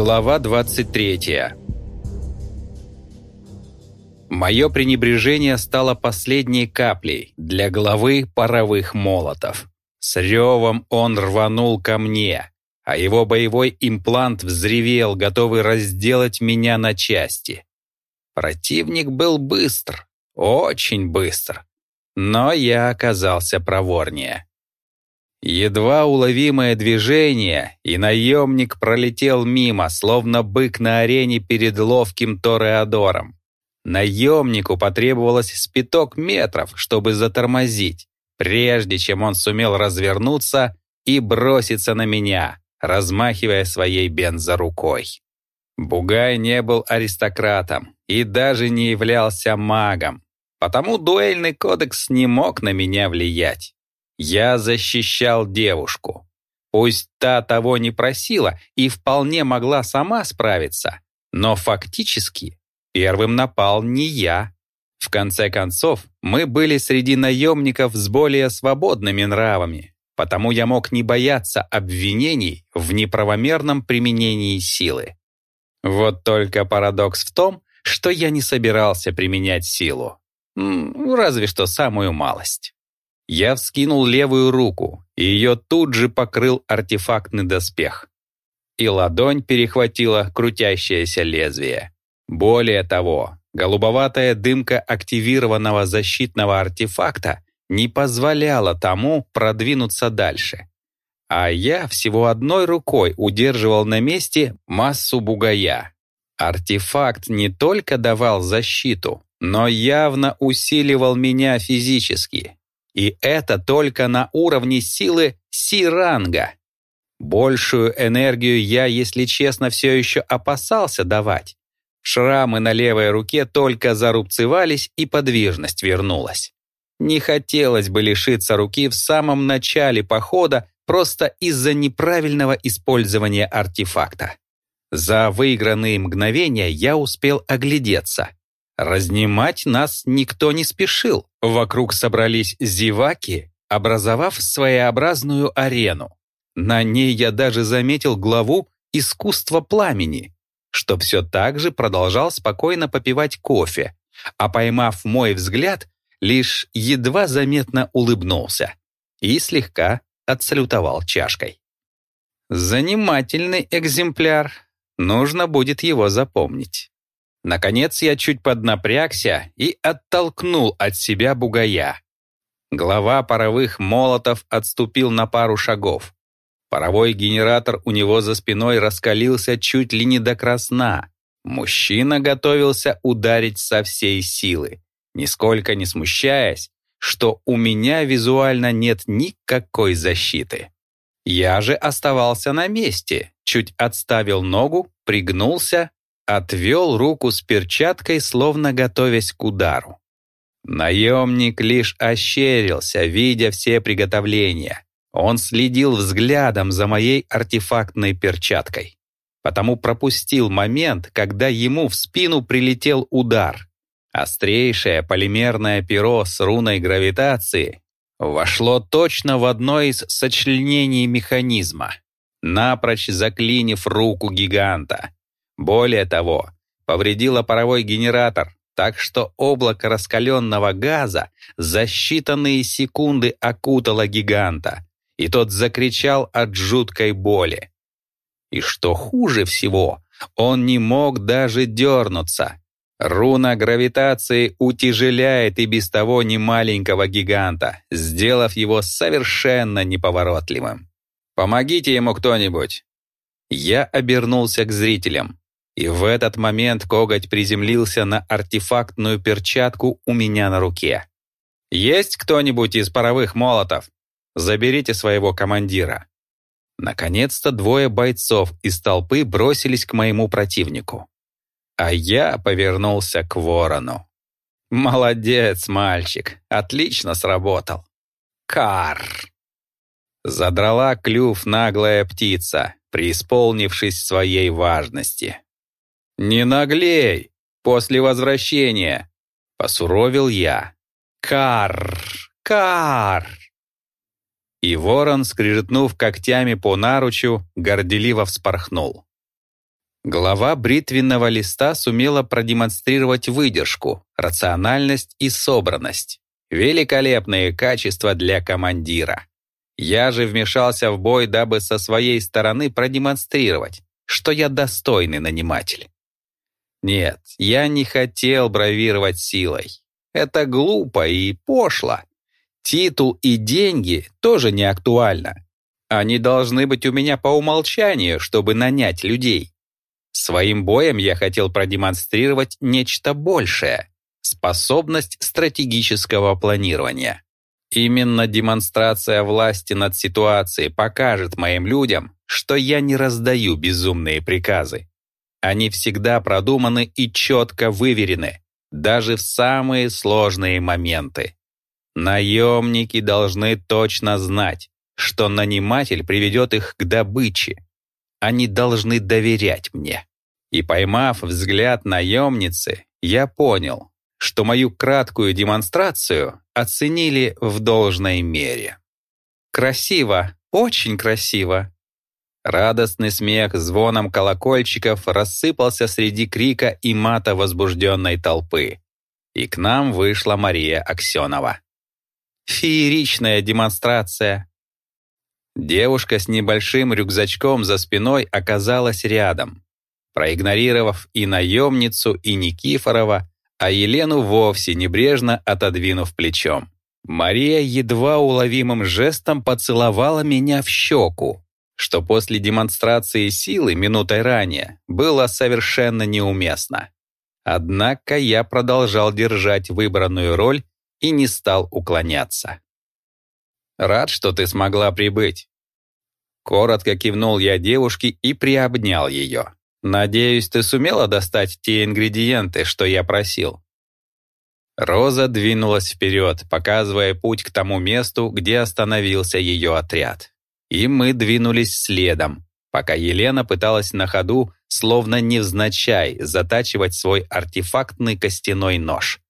Глава 23 Мое пренебрежение стало последней каплей для головы паровых молотов. С ревом он рванул ко мне, а его боевой имплант взревел, готовый разделать меня на части. Противник был быстр, очень быстр, но я оказался проворнее. Едва уловимое движение, и наемник пролетел мимо, словно бык на арене перед ловким Тореадором. Наемнику потребовалось спиток метров, чтобы затормозить, прежде чем он сумел развернуться и броситься на меня, размахивая своей бензорукой. Бугай не был аристократом и даже не являлся магом, потому дуэльный кодекс не мог на меня влиять. Я защищал девушку. Пусть та того не просила и вполне могла сама справиться, но фактически первым напал не я. В конце концов, мы были среди наемников с более свободными нравами, потому я мог не бояться обвинений в неправомерном применении силы. Вот только парадокс в том, что я не собирался применять силу. Разве что самую малость. Я вскинул левую руку, и ее тут же покрыл артефактный доспех. И ладонь перехватила крутящееся лезвие. Более того, голубоватая дымка активированного защитного артефакта не позволяла тому продвинуться дальше. А я всего одной рукой удерживал на месте массу бугая. Артефакт не только давал защиту, но явно усиливал меня физически. И это только на уровне силы Си-ранга. Большую энергию я, если честно, все еще опасался давать. Шрамы на левой руке только зарубцевались, и подвижность вернулась. Не хотелось бы лишиться руки в самом начале похода просто из-за неправильного использования артефакта. За выигранные мгновения я успел оглядеться. Разнимать нас никто не спешил. Вокруг собрались зеваки, образовав своеобразную арену. На ней я даже заметил главу искусства пламени, что все так же продолжал спокойно попивать кофе, а поймав мой взгляд, лишь едва заметно улыбнулся и слегка отсалютовал чашкой. Занимательный экземпляр, нужно будет его запомнить. Наконец я чуть поднапрягся и оттолкнул от себя бугая. Глава паровых молотов отступил на пару шагов. Паровой генератор у него за спиной раскалился чуть ли не до красна. Мужчина готовился ударить со всей силы, нисколько не смущаясь, что у меня визуально нет никакой защиты. Я же оставался на месте, чуть отставил ногу, пригнулся отвел руку с перчаткой, словно готовясь к удару. Наемник лишь ощерился, видя все приготовления. Он следил взглядом за моей артефактной перчаткой. Потому пропустил момент, когда ему в спину прилетел удар. Острейшее полимерное перо с руной гравитации вошло точно в одно из сочленений механизма, напрочь заклинив руку гиганта. Более того, повредила паровой генератор, так что облако раскаленного газа за считанные секунды окутало гиганта, и тот закричал от жуткой боли. И что хуже всего, он не мог даже дернуться. Руна гравитации утяжеляет и без того немаленького гиганта, сделав его совершенно неповоротливым. «Помогите ему кто-нибудь!» Я обернулся к зрителям. И в этот момент коготь приземлился на артефактную перчатку у меня на руке. «Есть кто-нибудь из паровых молотов? Заберите своего командира». Наконец-то двое бойцов из толпы бросились к моему противнику. А я повернулся к ворону. «Молодец, мальчик, отлично сработал». «Кар!» Задрала клюв наглая птица, преисполнившись своей важности. «Не наглей! После возвращения!» — посуровил я. «Кар! Кар!» И ворон, скрежетнув когтями по наручу, горделиво вспорхнул. Глава бритвенного листа сумела продемонстрировать выдержку, рациональность и собранность. Великолепные качества для командира. Я же вмешался в бой, дабы со своей стороны продемонстрировать, что я достойный наниматель. Нет, я не хотел бравировать силой. Это глупо и пошло. Титул и деньги тоже не актуально. Они должны быть у меня по умолчанию, чтобы нанять людей. Своим боем я хотел продемонстрировать нечто большее — способность стратегического планирования. Именно демонстрация власти над ситуацией покажет моим людям, что я не раздаю безумные приказы. Они всегда продуманы и четко выверены, даже в самые сложные моменты. Наемники должны точно знать, что наниматель приведет их к добыче. Они должны доверять мне. И поймав взгляд наемницы, я понял, что мою краткую демонстрацию оценили в должной мере. Красиво, очень красиво. Радостный смех звоном колокольчиков рассыпался среди крика и мата возбужденной толпы. И к нам вышла Мария Аксенова. Фееричная демонстрация. Девушка с небольшим рюкзачком за спиной оказалась рядом. Проигнорировав и наемницу, и Никифорова, а Елену вовсе небрежно отодвинув плечом. Мария едва уловимым жестом поцеловала меня в щеку, что после демонстрации силы минутой ранее было совершенно неуместно. Однако я продолжал держать выбранную роль и не стал уклоняться. «Рад, что ты смогла прибыть». Коротко кивнул я девушке и приобнял ее. Надеюсь, ты сумела достать те ингредиенты, что я просил. Роза двинулась вперед, показывая путь к тому месту, где остановился ее отряд. И мы двинулись следом, пока Елена пыталась на ходу, словно невзначай, затачивать свой артефактный костяной нож.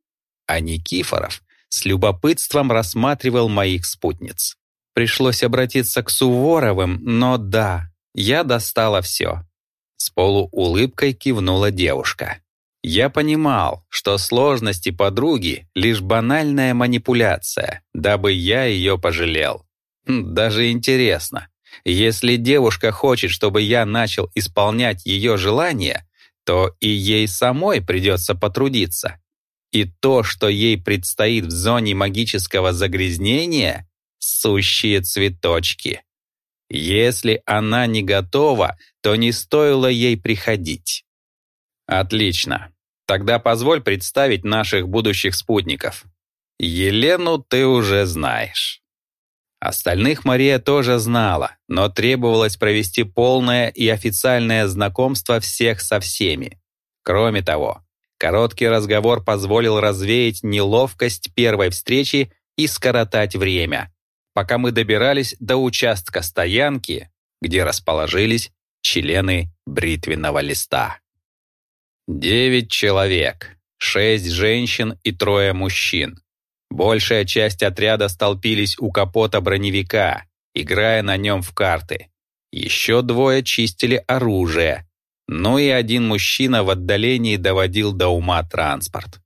А Никифоров с любопытством рассматривал моих спутниц. Пришлось обратиться к Суворовым, но да, я достала все. С полуулыбкой кивнула девушка. Я понимал, что сложности подруги — лишь банальная манипуляция, дабы я ее пожалел. Даже интересно, если девушка хочет, чтобы я начал исполнять ее желания, то и ей самой придется потрудиться. И то, что ей предстоит в зоне магического загрязнения — сущие цветочки. Если она не готова, то не стоило ей приходить. Отлично. Тогда позволь представить наших будущих спутников. Елену ты уже знаешь. Остальных Мария тоже знала, но требовалось провести полное и официальное знакомство всех со всеми. Кроме того, короткий разговор позволил развеять неловкость первой встречи и скоротать время, пока мы добирались до участка стоянки, где расположились члены бритвенного листа. Девять человек, шесть женщин и трое мужчин. Большая часть отряда столпились у капота броневика, играя на нем в карты. Еще двое чистили оружие, ну и один мужчина в отдалении доводил до ума транспорт.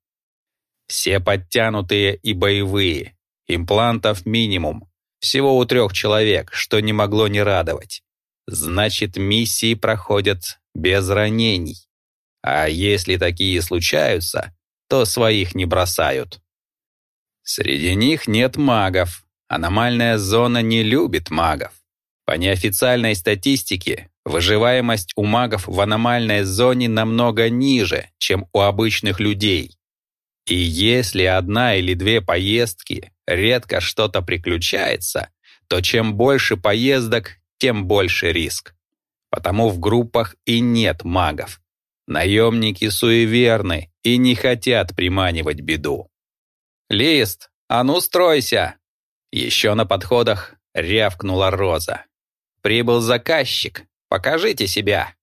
Все подтянутые и боевые, имплантов минимум, всего у трех человек, что не могло не радовать. Значит, миссии проходят без ранений. А если такие случаются, то своих не бросают. Среди них нет магов. Аномальная зона не любит магов. По неофициальной статистике, выживаемость у магов в аномальной зоне намного ниже, чем у обычных людей. И если одна или две поездки редко что-то приключается, то чем больше поездок, тем больше риск. Потому в группах и нет магов. Наемники суеверны и не хотят приманивать беду. «Лист, а ну стройся!» Еще на подходах рявкнула Роза. «Прибыл заказчик, покажите себя!»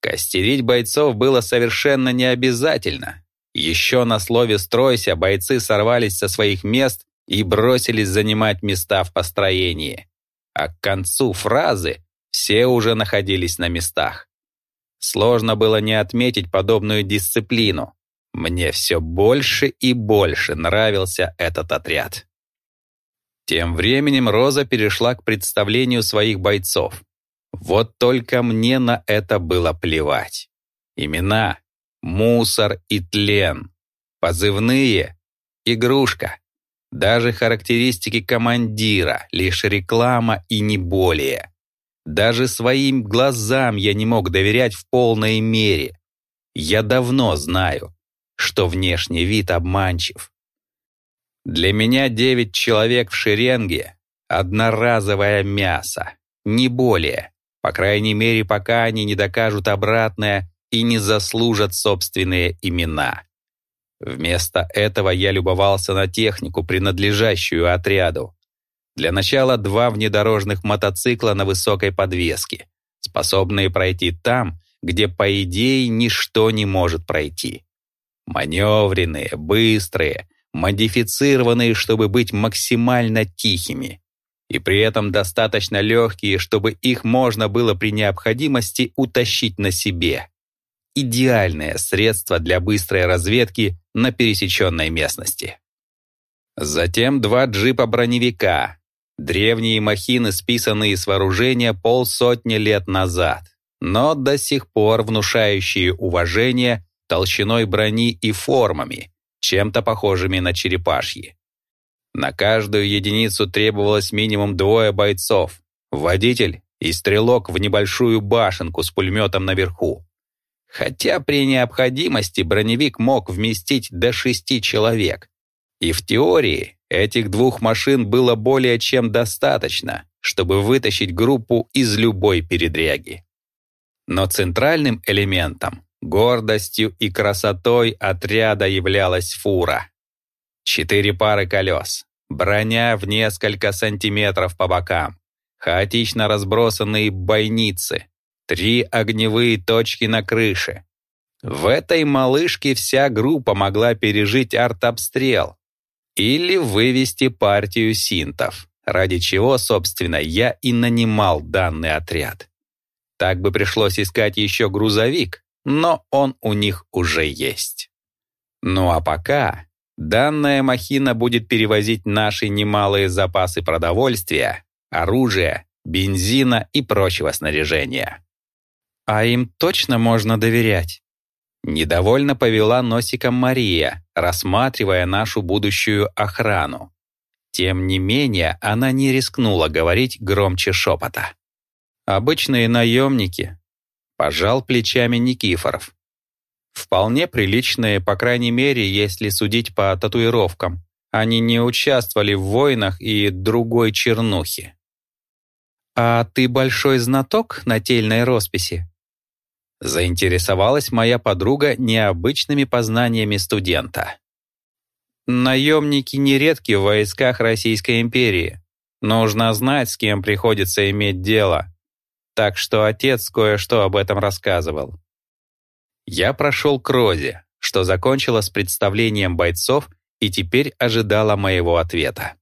Костерить бойцов было совершенно не обязательно. Еще на слове «стройся» бойцы сорвались со своих мест и бросились занимать места в построении. А к концу фразы все уже находились на местах. Сложно было не отметить подобную дисциплину. Мне все больше и больше нравился этот отряд. Тем временем Роза перешла к представлению своих бойцов. Вот только мне на это было плевать. Имена — мусор и тлен. Позывные — игрушка. Даже характеристики командира — лишь реклама и не более. Даже своим глазам я не мог доверять в полной мере. Я давно знаю, что внешний вид обманчив. Для меня девять человек в шеренге — одноразовое мясо, не более, по крайней мере, пока они не докажут обратное и не заслужат собственные имена. Вместо этого я любовался на технику, принадлежащую отряду. Для начала два внедорожных мотоцикла на высокой подвеске, способные пройти там, где, по идее, ничто не может пройти. Маневренные, быстрые, модифицированные, чтобы быть максимально тихими, и при этом достаточно легкие, чтобы их можно было при необходимости утащить на себе. Идеальное средство для быстрой разведки на пересеченной местности. Затем два джипа-броневика, древние махины, списанные с вооружения полсотни лет назад, но до сих пор внушающие уважение толщиной брони и формами, чем-то похожими на черепашьи. На каждую единицу требовалось минимум двое бойцов, водитель и стрелок в небольшую башенку с пулеметом наверху. Хотя при необходимости броневик мог вместить до шести человек. И в теории этих двух машин было более чем достаточно, чтобы вытащить группу из любой передряги. Но центральным элементом Гордостью и красотой отряда являлась фура. Четыре пары колес, броня в несколько сантиметров по бокам, хаотично разбросанные бойницы, три огневые точки на крыше. В этой малышке вся группа могла пережить артобстрел или вывести партию синтов, ради чего, собственно, я и нанимал данный отряд. Так бы пришлось искать еще грузовик, но он у них уже есть. Ну а пока данная махина будет перевозить наши немалые запасы продовольствия, оружия, бензина и прочего снаряжения. А им точно можно доверять? Недовольно повела носиком Мария, рассматривая нашу будущую охрану. Тем не менее, она не рискнула говорить громче шепота. Обычные наемники, Пожал плечами Никифоров. Вполне приличные, по крайней мере, если судить по татуировкам. Они не участвовали в войнах и другой чернухе. «А ты большой знаток нательной росписи?» Заинтересовалась моя подруга необычными познаниями студента. Наемники нередки в войсках Российской империи. Нужно знать, с кем приходится иметь дело так что отец кое-что об этом рассказывал. Я прошел к Розе, что закончила с представлением бойцов и теперь ожидала моего ответа.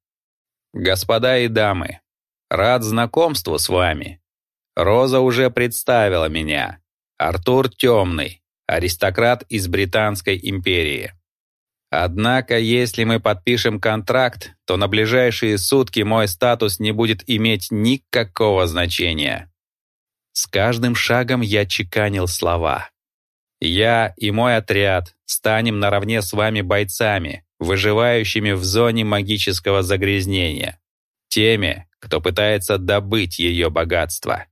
«Господа и дамы, рад знакомству с вами. Роза уже представила меня. Артур Темный, аристократ из Британской империи. Однако, если мы подпишем контракт, то на ближайшие сутки мой статус не будет иметь никакого значения. С каждым шагом я чеканил слова. «Я и мой отряд станем наравне с вами бойцами, выживающими в зоне магического загрязнения, теми, кто пытается добыть ее богатство,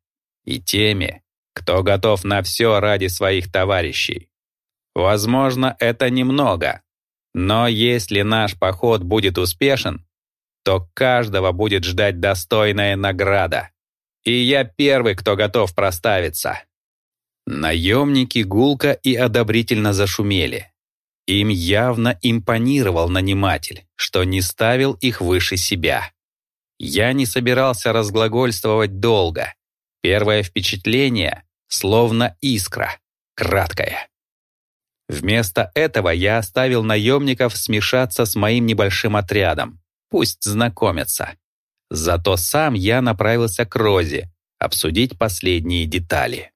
и теми, кто готов на все ради своих товарищей. Возможно, это немного, но если наш поход будет успешен, то каждого будет ждать достойная награда. И я первый, кто готов проставиться». Наемники гулко и одобрительно зашумели. Им явно импонировал наниматель, что не ставил их выше себя. Я не собирался разглагольствовать долго. Первое впечатление — словно искра, краткое. Вместо этого я оставил наемников смешаться с моим небольшим отрядом. Пусть знакомятся. Зато сам я направился к Розе обсудить последние детали.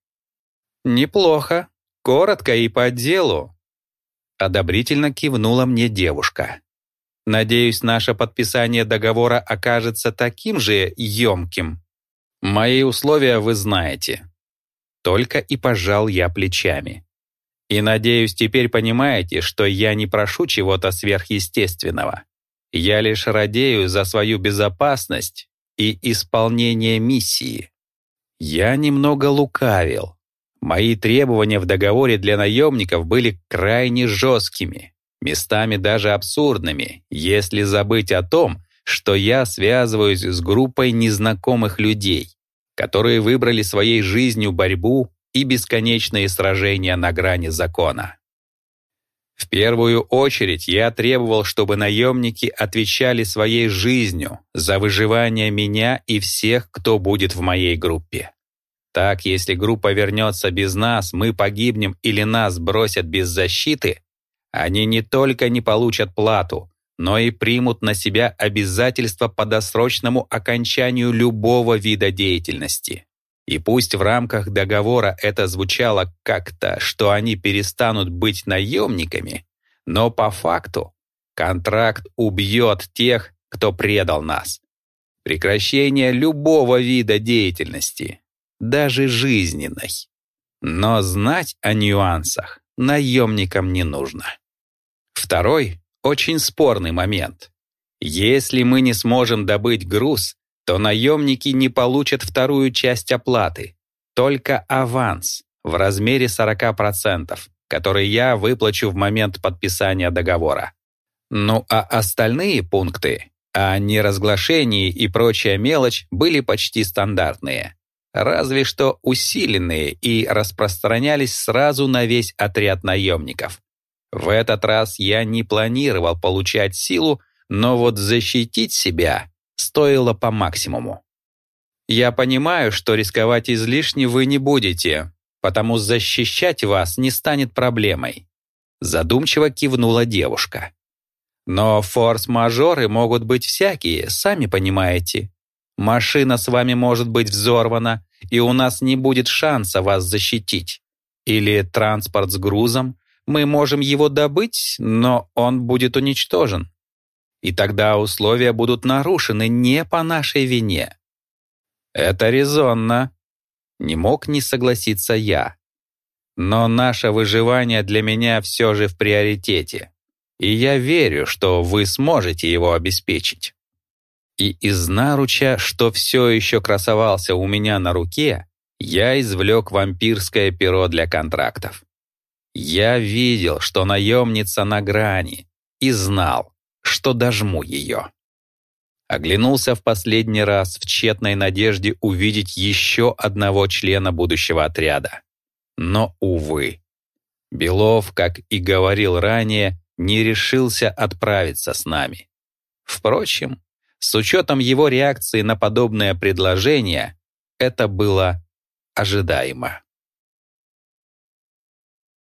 «Неплохо. Коротко и по делу», — одобрительно кивнула мне девушка. «Надеюсь, наше подписание договора окажется таким же емким. Мои условия вы знаете». Только и пожал я плечами. И надеюсь, теперь понимаете, что я не прошу чего-то сверхъестественного. Я лишь радею за свою безопасность и исполнение миссии. Я немного лукавил. Мои требования в договоре для наемников были крайне жесткими, местами даже абсурдными, если забыть о том, что я связываюсь с группой незнакомых людей, которые выбрали своей жизнью борьбу и бесконечные сражения на грани закона. В первую очередь я требовал, чтобы наемники отвечали своей жизнью за выживание меня и всех, кто будет в моей группе. Так, если группа вернется без нас, мы погибнем или нас бросят без защиты, они не только не получат плату, но и примут на себя обязательства по досрочному окончанию любого вида деятельности. И пусть в рамках договора это звучало как-то, что они перестанут быть наемниками, но по факту контракт убьет тех, кто предал нас. Прекращение любого вида деятельности, даже жизненной. Но знать о нюансах наемникам не нужно. Второй очень спорный момент. Если мы не сможем добыть груз, то наемники не получат вторую часть оплаты, только аванс в размере 40%, который я выплачу в момент подписания договора. Ну а остальные пункты о неразглашении и прочая мелочь были почти стандартные, разве что усиленные и распространялись сразу на весь отряд наемников. В этот раз я не планировал получать силу, но вот защитить себя стоило по максимуму. Я понимаю, что рисковать излишне вы не будете, потому защищать вас не станет проблемой. Задумчиво кивнула девушка. Но форс-мажоры могут быть всякие, сами понимаете. Машина с вами может быть взорвана, и у нас не будет шанса вас защитить. Или транспорт с грузом, мы можем его добыть, но он будет уничтожен. И тогда условия будут нарушены не по нашей вине. Это резонно. Не мог не согласиться я. Но наше выживание для меня все же в приоритете. И я верю, что вы сможете его обеспечить. И из наруча, что все еще красовался у меня на руке, я извлек вампирское перо для контрактов. Я видел, что наемница на грани, и знал, что дожму ее. Оглянулся в последний раз в тщетной надежде увидеть еще одного члена будущего отряда. Но, увы, Белов, как и говорил ранее, не решился отправиться с нами. Впрочем, с учетом его реакции на подобное предложение, это было ожидаемо.